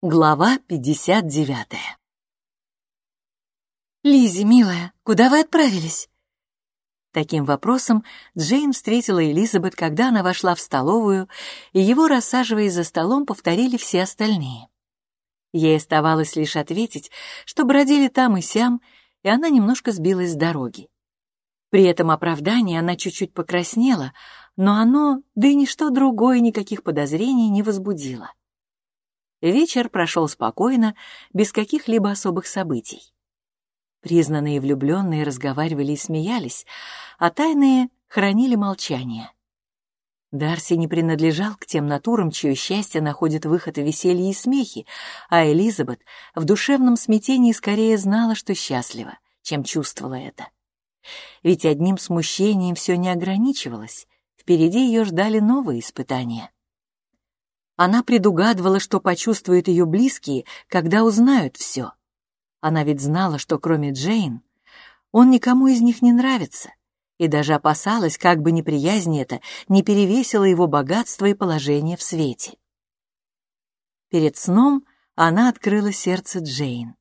Глава 59 Лизи, милая, куда вы отправились?» Таким вопросом Джейн встретила Элизабет, когда она вошла в столовую, и его, рассаживаясь за столом, повторили все остальные. Ей оставалось лишь ответить, что бродили там и сям, и она немножко сбилась с дороги. При этом оправдании она чуть-чуть покраснела, но оно, да и ничто другое, никаких подозрений не возбудило. Вечер прошел спокойно, без каких-либо особых событий. Признанные влюбленные разговаривали и смеялись, а тайные хранили молчание. Дарси не принадлежал к тем натурам, чье счастье находит выход в веселье и смехе, а Элизабет в душевном смятении скорее знала, что счастлива, чем чувствовала это. Ведь одним смущением все не ограничивалось, впереди ее ждали новые испытания. Она предугадывала, что почувствуют ее близкие, когда узнают все. Она ведь знала, что кроме Джейн, он никому из них не нравится, и даже опасалась, как бы неприязнь это не перевесила его богатство и положение в свете. Перед сном она открыла сердце Джейн.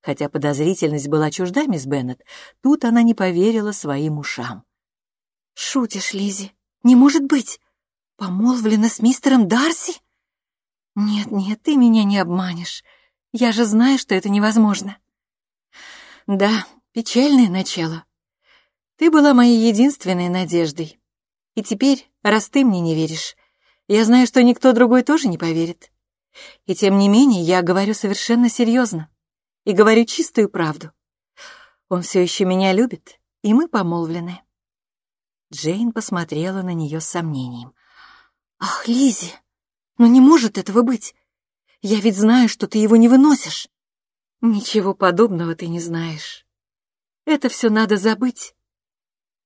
Хотя подозрительность была чужда мисс Беннет, тут она не поверила своим ушам. «Шутишь, Лизи? Не может быть! Помолвлена с мистером Дарси?» «Нет-нет, ты меня не обманешь. Я же знаю, что это невозможно». «Да, печальное начало. Ты была моей единственной надеждой. И теперь, раз ты мне не веришь, я знаю, что никто другой тоже не поверит. И тем не менее, я говорю совершенно серьезно. И говорю чистую правду. Он все еще меня любит, и мы помолвлены». Джейн посмотрела на нее с сомнением. «Ах, Лизи, но не может этого быть. Я ведь знаю, что ты его не выносишь. Ничего подобного ты не знаешь. Это все надо забыть.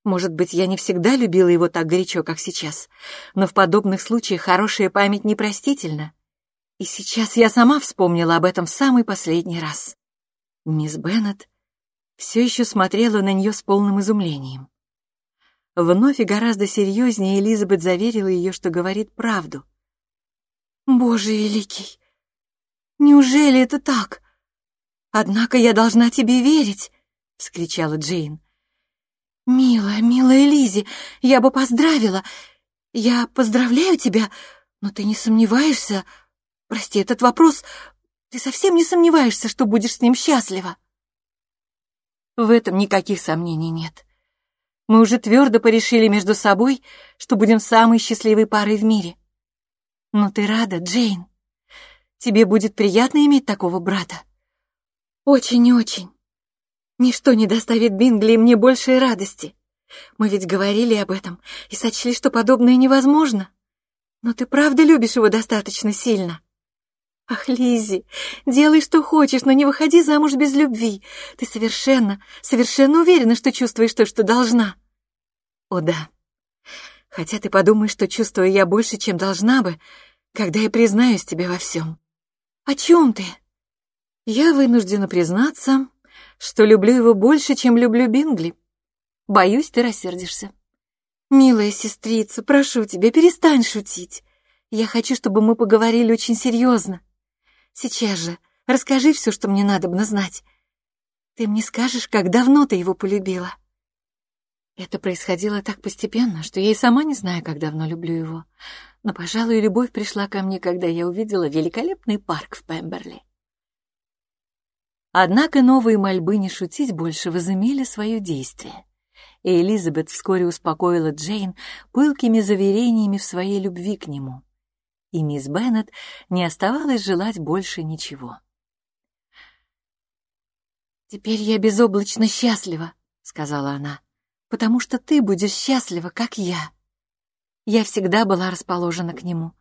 Может быть, я не всегда любила его так горячо, как сейчас, но в подобных случаях хорошая память непростительна. И сейчас я сама вспомнила об этом в самый последний раз. Мисс Беннет все еще смотрела на нее с полным изумлением. Вновь и гораздо серьезнее Элизабет заверила ее, что говорит правду. Боже великий! Неужели это так? Однако я должна тебе верить, — вскричала Джейн. «Милая, милая Лизи, я бы поздравила. Я поздравляю тебя, но ты не сомневаешься... Прости этот вопрос, ты совсем не сомневаешься, что будешь с ним счастлива?» «В этом никаких сомнений нет. Мы уже твердо порешили между собой, что будем самой счастливой парой в мире. Но ты рада, Джейн? Тебе будет приятно иметь такого брата? Очень и очень. Ничто не доставит Бингли мне большей радости. Мы ведь говорили об этом и сочли, что подобное невозможно. Но ты правда любишь его достаточно сильно? Ах, Лиззи, делай, что хочешь, но не выходи замуж без любви. Ты совершенно, совершенно уверена, что чувствуешь то, что должна. О да, Хотя ты подумаешь, что чувствую я больше, чем должна бы, когда я признаюсь тебе во всем. О чем ты? Я вынуждена признаться, что люблю его больше, чем люблю Бингли. Боюсь, ты рассердишься. Милая сестрица, прошу тебя, перестань шутить. Я хочу, чтобы мы поговорили очень серьезно. Сейчас же расскажи все, что мне надо бы знать. Ты мне скажешь, как давно ты его полюбила? Это происходило так постепенно, что я и сама не знаю, как давно люблю его. Но, пожалуй, любовь пришла ко мне, когда я увидела великолепный парк в Пемберли. Однако новые мольбы не шутить больше возымели свое действие. И Элизабет вскоре успокоила Джейн пылкими заверениями в своей любви к нему. И мисс Беннет не оставалось желать больше ничего. «Теперь я безоблачно счастлива», — сказала она потому что ты будешь счастлива, как я. Я всегда была расположена к нему,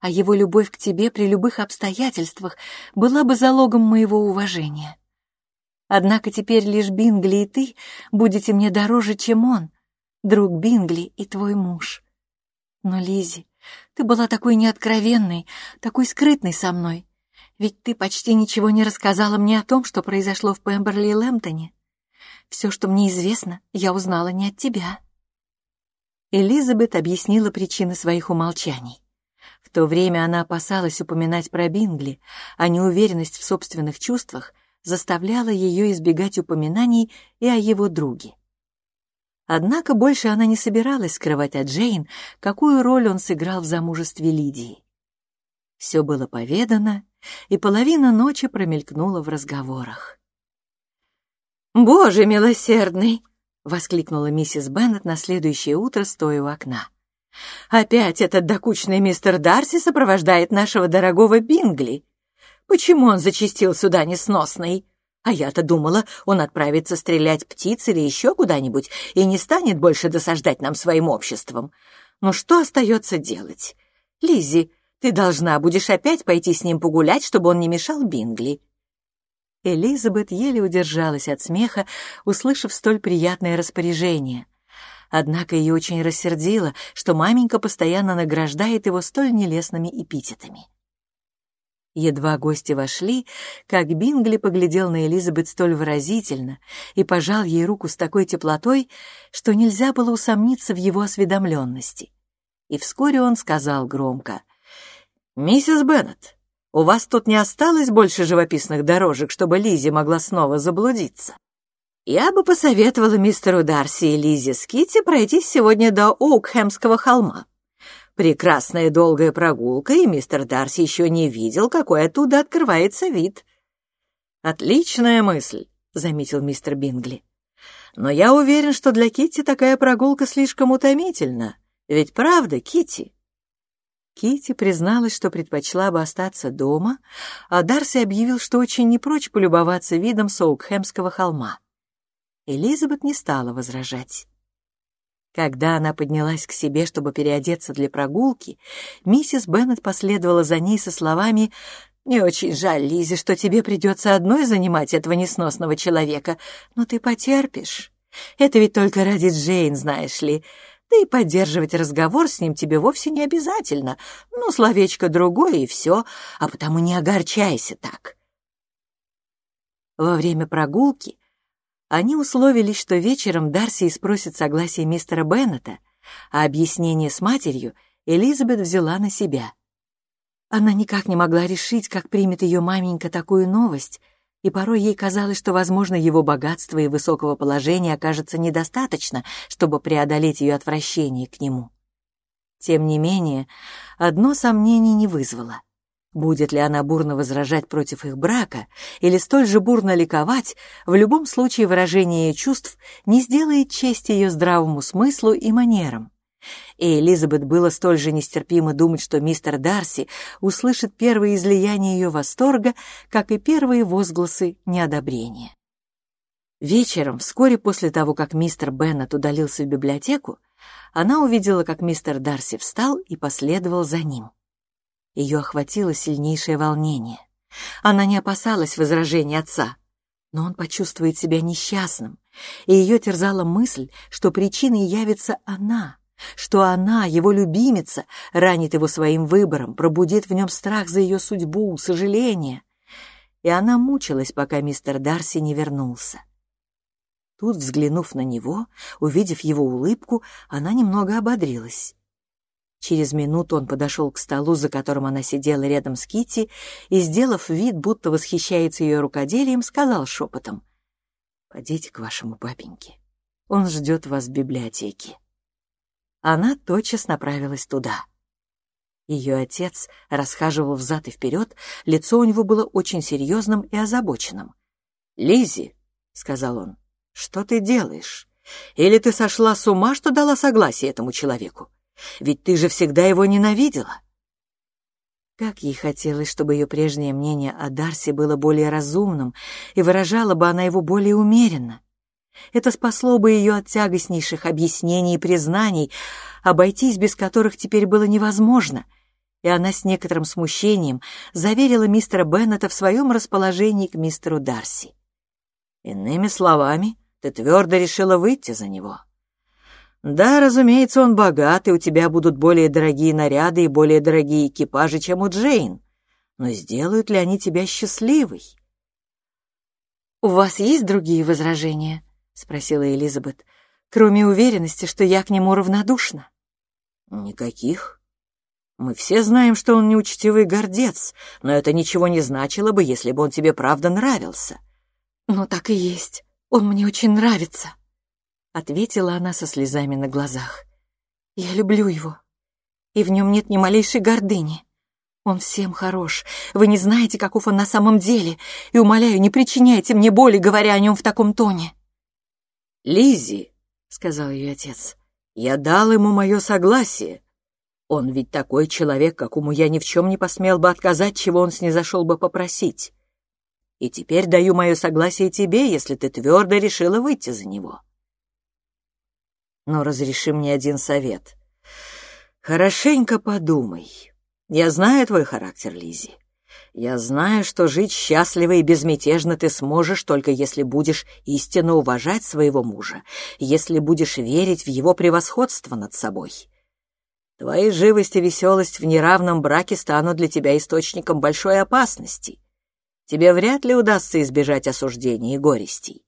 а его любовь к тебе при любых обстоятельствах была бы залогом моего уважения. Однако теперь лишь Бингли и ты будете мне дороже, чем он, друг Бингли и твой муж. Но, Лизи, ты была такой неоткровенной, такой скрытной со мной, ведь ты почти ничего не рассказала мне о том, что произошло в Пемберли и Лэмптоне. Все, что мне известно, я узнала не от тебя». Элизабет объяснила причины своих умолчаний. В то время она опасалась упоминать про Бингли, а неуверенность в собственных чувствах заставляла ее избегать упоминаний и о его друге. Однако больше она не собиралась скрывать от Джейн, какую роль он сыграл в замужестве Лидии. Все было поведано, и половина ночи промелькнула в разговорах. «Боже милосердный!» — воскликнула миссис Беннет на следующее утро, стоя у окна. «Опять этот докучный мистер Дарси сопровождает нашего дорогого Бингли. Почему он зачистил сюда несносный? А я-то думала, он отправится стрелять птиц или еще куда-нибудь и не станет больше досаждать нам своим обществом. Ну что остается делать? Лиззи, ты должна будешь опять пойти с ним погулять, чтобы он не мешал Бингли». Элизабет еле удержалась от смеха, услышав столь приятное распоряжение. Однако ее очень рассердило, что маменька постоянно награждает его столь нелестными эпитетами. Едва гости вошли, как Бингли поглядел на Элизабет столь выразительно и пожал ей руку с такой теплотой, что нельзя было усомниться в его осведомленности. И вскоре он сказал громко, «Миссис Беннет, у вас тут не осталось больше живописных дорожек, чтобы Лизи могла снова заблудиться?» «Я бы посоветовала мистеру Дарси и Лизе Скитти пройтись сегодня до Оукхэмского холма», Прекрасная долгая прогулка, и мистер Дарси еще не видел, какой оттуда открывается вид. «Отличная мысль», — заметил мистер Бингли. «Но я уверен, что для Китти такая прогулка слишком утомительна. Ведь правда, Китти? Кити призналась, что предпочла бы остаться дома, а Дарси объявил, что очень не прочь полюбоваться видом Соукхэмского холма. Элизабет не стала возражать. Когда она поднялась к себе, чтобы переодеться для прогулки, миссис Беннет последовала за ней со словами «Не очень жаль, Лизе, что тебе придется одной занимать этого несносного человека, но ты потерпишь. Это ведь только ради Джейн, знаешь ли. Да и поддерживать разговор с ним тебе вовсе не обязательно. Ну, словечко другое и все, а потому не огорчайся так». Во время прогулки они условились, что вечером Дарси спросит согласие мистера Беннета, а объяснение с матерью Элизабет взяла на себя. Она никак не могла решить, как примет ее маменька такую новость, и порой ей казалось, что, возможно, его богатства и высокого положения окажется недостаточно, чтобы преодолеть ее отвращение к нему. Тем не менее, одно сомнение не вызвало — Будет ли она бурно возражать против их брака или столь же бурно ликовать, в любом случае выражение чувств не сделает честь ее здравому смыслу и манерам. И Элизабет было столь же нестерпимо думать, что мистер Дарси услышит первые излияния ее восторга, как и первые возгласы неодобрения. Вечером, вскоре после того, как мистер Беннет удалился в библиотеку, она увидела, как мистер Дарси встал и последовал за ним. Ее охватило сильнейшее волнение. Она не опасалась возражений отца, но он почувствует себя несчастным, и ее терзала мысль, что причиной явится она, что она, его любимица, ранит его своим выбором, пробудит в нем страх за ее судьбу, сожаление. И она мучилась, пока мистер Дарси не вернулся. Тут, взглянув на него, увидев его улыбку, она немного ободрилась. Через минуту он подошел к столу, за которым она сидела рядом с Кити, и, сделав вид, будто восхищается ее рукоделием, сказал шепотом, «Пойдите к вашему папеньке. Он ждет вас в библиотеке». Она тотчас направилась туда. Ее отец расхаживал взад и вперед, лицо у него было очень серьезным и озабоченным. Лизи, сказал он, — «что ты делаешь? Или ты сошла с ума, что дала согласие этому человеку? Ведь ты же всегда его ненавидела. Как ей хотелось, чтобы ее прежнее мнение о Дарсе было более разумным, и выражала бы она его более умеренно. Это спасло бы ее от тягостнейших объяснений и признаний, обойтись без которых теперь было невозможно, и она с некоторым смущением заверила мистера Беннета в своем расположении к мистеру Дарси. «Иными словами, ты твердо решила выйти за него», да, разумеется, он богат, и у тебя будут более дорогие наряды и более дорогие экипажи, чем у Джейн. Но сделают ли они тебя счастливой? «У вас есть другие возражения?» — спросила Элизабет, кроме уверенности, что я к нему равнодушна. «Никаких. Мы все знаем, что он неучтивый гордец, но это ничего не значило бы, если бы он тебе правда нравился. «Ну так и есть. Он мне очень нравится», — ответила она со слезами на глазах. «Я люблю его, и в нем нет ни малейшей гордыни. Он всем хорош. Вы не знаете, каков он на самом деле, и, умоляю, не причиняйте мне боли, говоря о нем в таком тоне». Лизи, сказал ее отец, — «я дал ему мое согласие. Он ведь такой человек, какому я ни в чем не посмел бы отказать, чего он снизошел бы попросить. И теперь даю мое согласие тебе, если ты твердо решила выйти за него. Но разреши мне один совет. Хорошенько подумай. Я знаю твой характер, Лизи. Я знаю, что жить счастливо и безмятежно ты сможешь, только если будешь истинно уважать своего мужа, если будешь верить в его превосходство над собой. Твои живость и веселость в неравном браке станут для тебя источником большой опасности. Тебе вряд ли удастся избежать осуждений и горестей.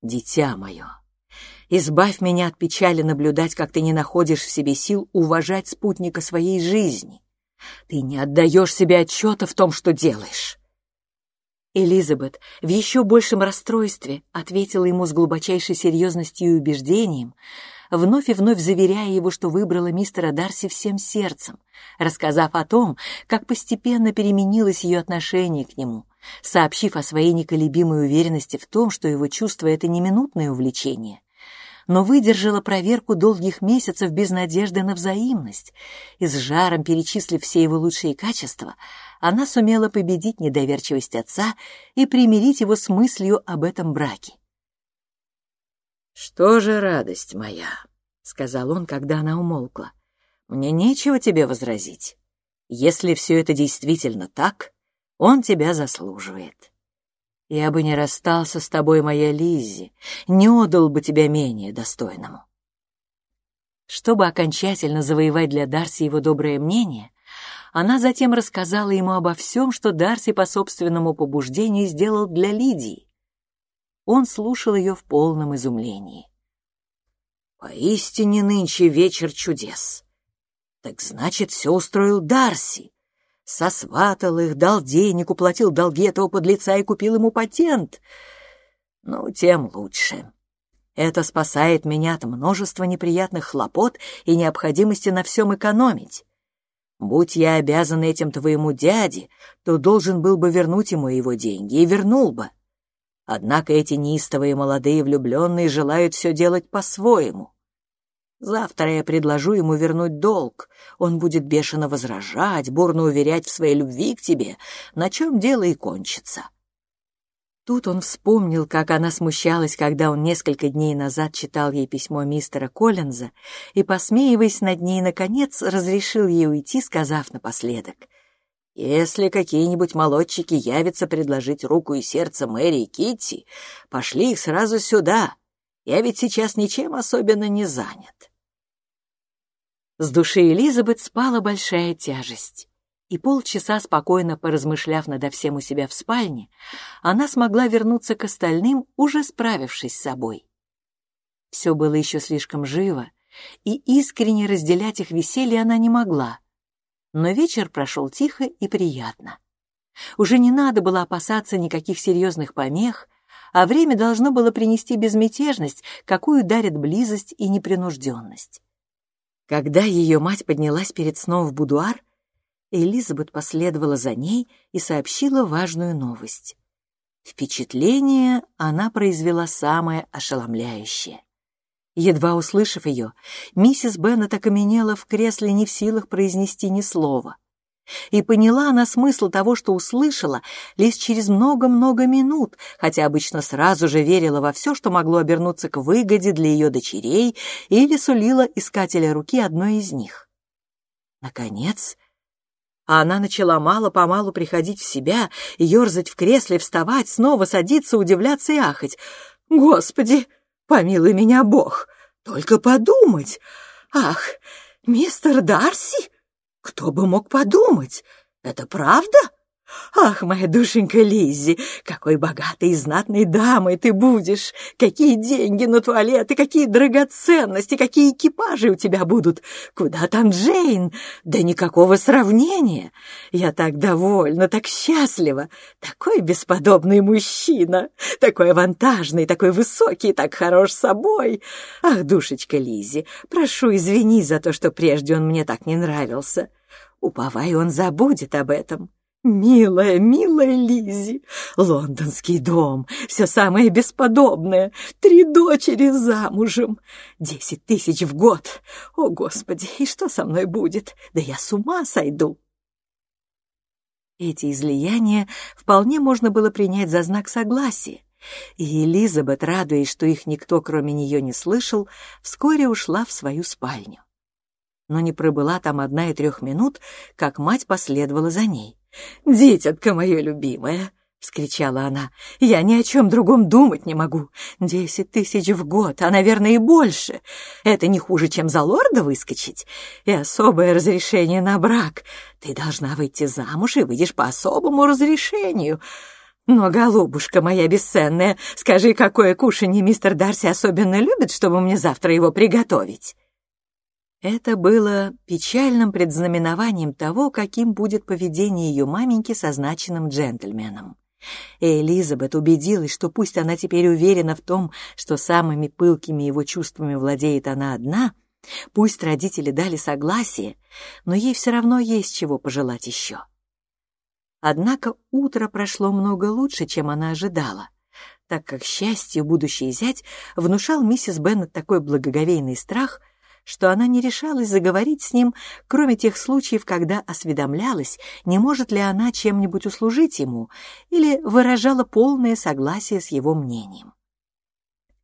Дитя мое, избавь меня от печали наблюдать, как ты не находишь в себе сил уважать спутника своей жизни. Ты не отдаешь себе отчета в том, что делаешь. Элизабет в еще большем расстройстве ответила ему с глубочайшей серьезностью и убеждением, вновь и вновь заверяя его, что выбрала мистера Дарси всем сердцем, рассказав о том, как постепенно переменилось ее отношение к нему, сообщив о своей неколебимой уверенности в том, что его чувство — это не минутное увлечение, но выдержала проверку долгих месяцев без надежды на взаимность, и с жаром перечислив все его лучшие качества, она сумела победить недоверчивость отца и примирить его с мыслью об этом браке. «Что же, радость моя?» — сказал он, когда она умолкла. «Мне нечего тебе возразить. Если все это действительно так, он тебя заслуживает. Я бы не расстался с тобой, моя Лиззи, не отдал бы тебя менее достойному». Чтобы окончательно завоевать для Дарси его доброе мнение, она затем рассказала ему обо всем, что Дарси по собственному побуждению сделал для Лидии, он слушал ее в полном изумлении. «Поистине нынче вечер чудес. Так значит, все устроил Дарси. Сосватал их, дал денег, уплатил долги этого подлеца и купил ему патент. Ну, тем лучше. Это спасает меня от множества неприятных хлопот и необходимости на всем экономить. Будь я обязан этим твоему дяде, то должен был бы вернуть ему его деньги, и вернул бы. Однако эти неистовые молодые влюбленные желают все делать по-своему. Завтра я предложу ему вернуть долг. Он будет бешено возражать, бурно уверять в своей любви к тебе, на чем дело и кончится. Тут он вспомнил, как она смущалась, когда он несколько дней назад читал ей письмо мистера Коллинза и, посмеиваясь над ней, наконец разрешил ей уйти, сказав напоследок — если какие-нибудь молодчики явятся предложить руку и сердце Мэри и Китти, пошли их сразу сюда. Я ведь сейчас ничем особенно не занят. С души Элизабет спала большая тяжесть, и полчаса спокойно поразмышляв надо всем у себя в спальне, она смогла вернуться к остальным, уже справившись с собой. Все было еще слишком живо, и искренне разделять их веселье она не могла — но вечер прошел тихо и приятно. Уже не надо было опасаться никаких серьезных помех, а время должно было принести безмятежность, какую дарит близость и непринужденность. Когда ее мать поднялась перед сном в будуар, Элизабет последовала за ней и сообщила важную новость. Впечатление она произвела самое ошеломляющее. Едва услышав ее, миссис Беннет окаменела в кресле не в силах произнести ни слова. И поняла она смысл того, что услышала, лишь через много-много минут, хотя обычно сразу же верила во все, что могло обернуться к выгоде для ее дочерей или сулила искателя руки одной из них. Наконец, она начала мало-помалу приходить в себя, ерзать в кресле, вставать, снова садиться, удивляться и ахать. «Господи!» Помилуй меня, Бог, только подумать. Ах, мистер Дарси? Кто бы мог подумать? Это правда? Ах, моя душенька Лиззи, какой богатой и знатной дамой ты будешь! Какие деньги на туалеты, какие драгоценности, какие экипажи у тебя будут! Куда там Джейн? Да никакого сравнения! Я так довольна, так счастлива! Такой бесподобный мужчина! Такой авантажный, такой высокий, так хорош собой! Ах, душечка Лиззи, прошу, извини за то, что прежде он мне так не нравился. Уповаю, он забудет об этом. «Милая, милая Лизи, лондонский дом, все самое бесподобное, три дочери замужем, десять тысяч в год. О, Господи, и что со мной будет? Да я с ума сойду!» Эти излияния вполне можно было принять за знак согласия, и Элизабет, радуясь, что их никто, кроме нее, не слышал, вскоре ушла в свою спальню. Но не пробыла там одна и трех минут, как мать последовала за ней. «Дитятка мое любимое!» — вскричала она. «Я ни о чем другом думать не могу. Десять тысяч в год, а, наверное, и больше. Это не хуже, чем за лорда выскочить. И особое разрешение на брак. Ты должна выйти замуж и выйдешь по особому разрешению. Но, голубушка моя бесценная, скажи, какое кушанье мистер Дарси особенно любит, чтобы мне завтра его приготовить?» Это было печальным предзнаменованием того, каким будет поведение ее маменьки со значенным джентльменом. И Элизабет убедилась, что пусть она теперь уверена в том, что самыми пылкими его чувствами владеет она одна, пусть родители дали согласие, но ей все равно есть чего пожелать еще. Однако утро прошло много лучше, чем она ожидала, так как, счастью, будущий зять внушал миссис Беннет такой благоговейный страх — что она не решалась заговорить с ним, кроме тех случаев, когда осведомлялась, не может ли она чем-нибудь услужить ему, или выражала полное согласие с его мнением.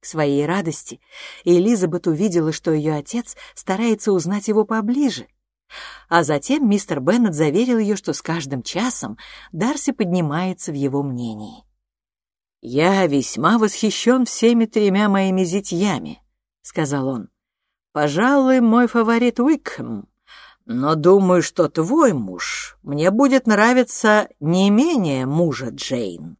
К своей радости Элизабет увидела, что ее отец старается узнать его поближе, а затем мистер Беннет заверил ее, что с каждым часом Дарси поднимается в его мнении. «Я весьма восхищен всеми тремя моими зятьями», — сказал он. Пожалуй, мой фаворит Уикхэм. Но думаю, что твой муж мне будет нравиться не менее мужа Джейн.